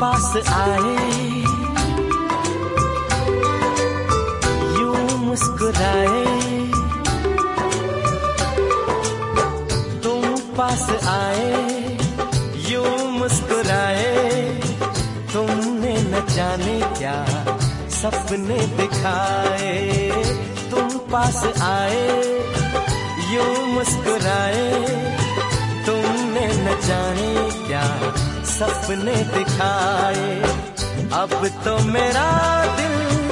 पास आए। यूँ मुस्कुराए। तुम पास आए, यूँ मुस्कुराए। तुमने न जाने क्या सपने दिखाए। तुम पास आए, यूँ मुस्कुराए। सपने दिखाए। अब तो मेरा दिल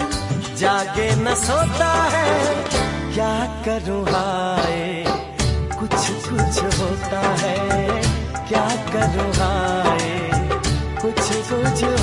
जागे, न सोता है। क्या करूँ हाय? कुछ कुछ होता है। क्या करूँ हाय? कुछ कुछ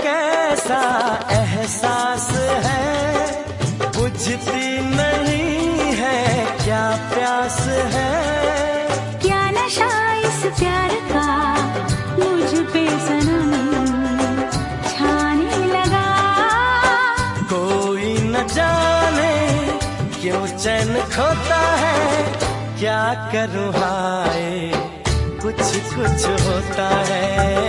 कैसा एहसास है बुझती क्या करूँ हाय? कुछ कुछ होता है।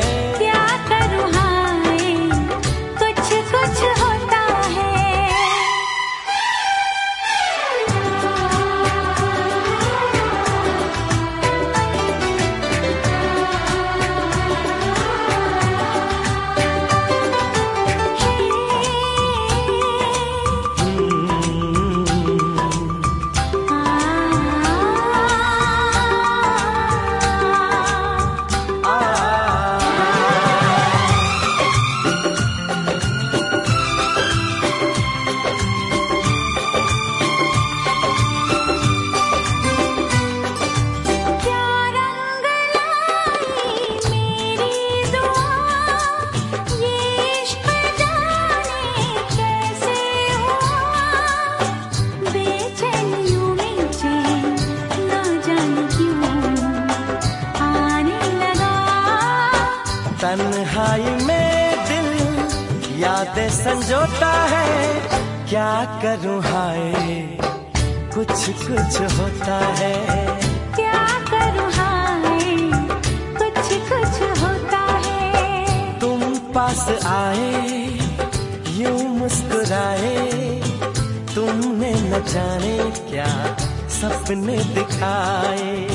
तन्हाई में दिल यादें संजोता है। क्या करूँ हाय? कुछ कुछ होता है। क्या करूँ हाय? कुछ कुछ होता है। तुम पास आए यूँ मुस्कुराए। तुमने न जाने क्या सपने दिखाए।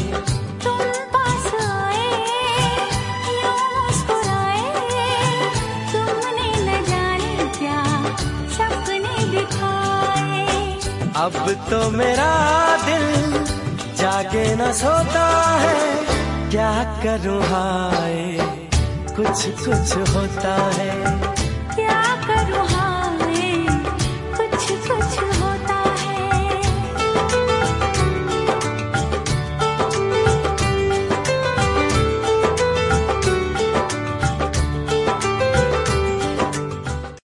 अब तो मेरा दिल जागे न सोता है। क्या करूँ हाय? कुछ कुछ होता है।